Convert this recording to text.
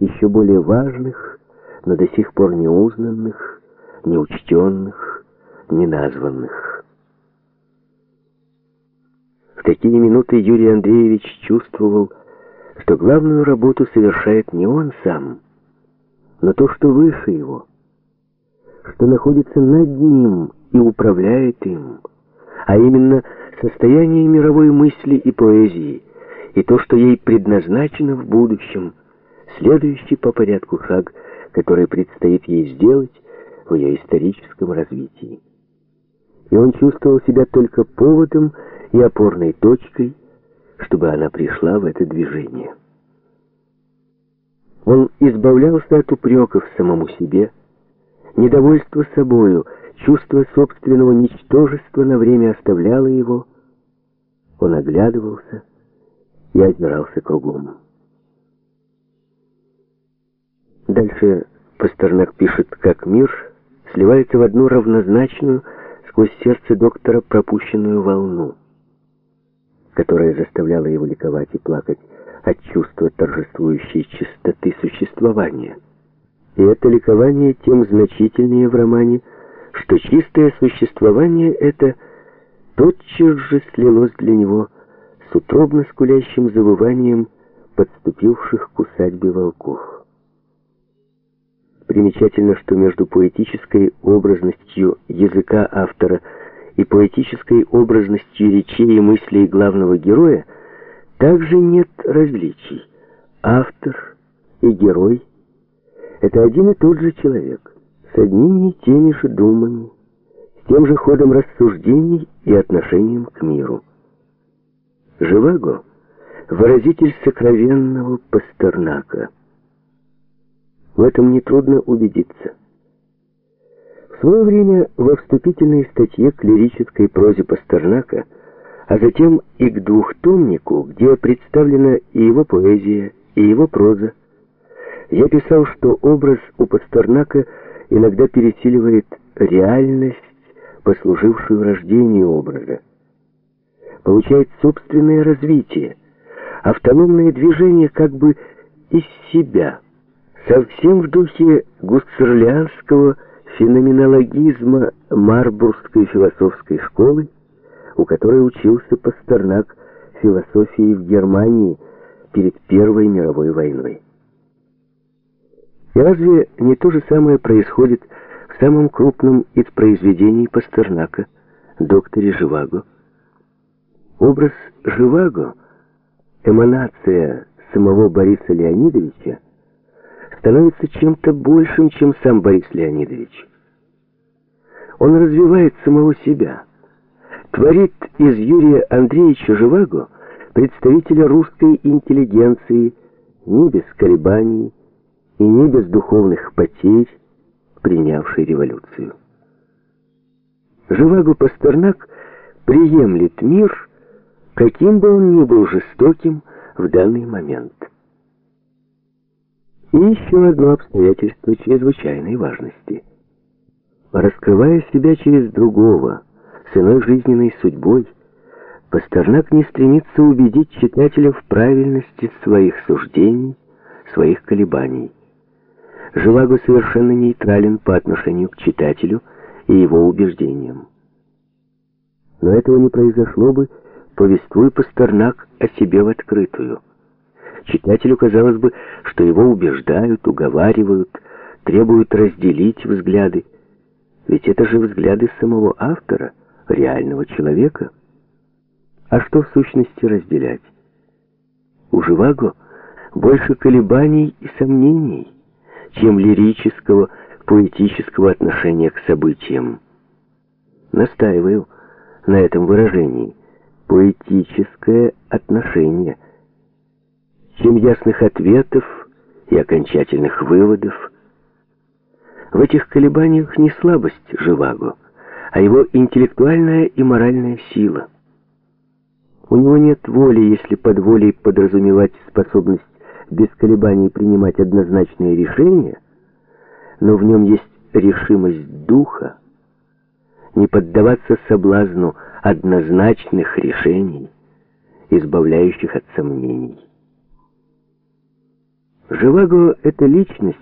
еще более важных, но до сих пор неузнанных, неучтенных, неназванных. В такие минуты Юрий Андреевич чувствовал, что главную работу совершает не он сам, но то, что выше его, что находится над ним и управляет им, а именно состояние мировой мысли и поэзии, и то, что ей предназначено в будущем, следующий по порядку шаг, который предстоит ей сделать в ее историческом развитии. И он чувствовал себя только поводом и опорной точкой, чтобы она пришла в это движение. Он избавлялся от упреков самому себе, недовольство собою, чувство собственного ничтожества на время оставляло его. Он оглядывался и озирался кругом. Дальше Пастернак пишет, как мир сливается в одну равнозначную, сквозь сердце доктора пропущенную волну, которая заставляла его ликовать и плакать от чувства торжествующей чистоты существования. И это ликование тем значительнее в романе, что чистое существование это тотчас же слилось для него с утробно скулящим завыванием подступивших к усадьбе волков. Примечательно, что между поэтической образностью языка автора и поэтической образностью речей и мыслей главного героя также нет различий. Автор и герой — это один и тот же человек, с одними и теми же думами, с тем же ходом рассуждений и отношением к миру. Живаго — выразитель сокровенного Пастернака. В этом нетрудно убедиться. В свое время во вступительной статье к лирической прозе Пастернака — а затем и к двухтомнику, где представлена и его поэзия, и его проза. Я писал, что образ у Пастернака иногда пересиливает реальность, послужившую рождению образа. Получает собственное развитие, автономное движение как бы из себя, совсем в духе гуссерлианского феноменологизма Марбургской философской школы, у которой учился Пастернак философии в Германии перед Первой мировой войной. И разве не то же самое происходит в самом крупном из произведений Пастернака, докторе Живаго? Образ Живаго, эманация самого Бориса Леонидовича, становится чем-то большим, чем сам Борис Леонидович. Он развивает самого себя – творит из Юрия Андреевича Живаго представителя русской интеллигенции не без колебаний и не без духовных потерь, принявшей революцию. Живаго Пастернак приемлет мир, каким бы он ни был жестоким в данный момент. И еще одно обстоятельство чрезвычайной важности. Раскрывая себя через другого, с иной жизненной судьбой, Пастернак не стремится убедить читателя в правильности своих суждений, своих колебаний. Живаго совершенно нейтрален по отношению к читателю и его убеждениям. Но этого не произошло бы, повествуя Пастернак о себе в открытую. Читателю казалось бы, что его убеждают, уговаривают, требуют разделить взгляды. Ведь это же взгляды самого автора – реального человека. А что в сущности разделять? У Живаго больше колебаний и сомнений, чем лирического, поэтического отношения к событиям. Настаиваю на этом выражении. Поэтическое отношение. Чем ясных ответов и окончательных выводов. В этих колебаниях не слабость Живаго, а его интеллектуальная и моральная сила. У него нет воли, если под волей подразумевать способность без колебаний принимать однозначные решения, но в нем есть решимость духа не поддаваться соблазну однозначных решений, избавляющих от сомнений. Живаго — это личность,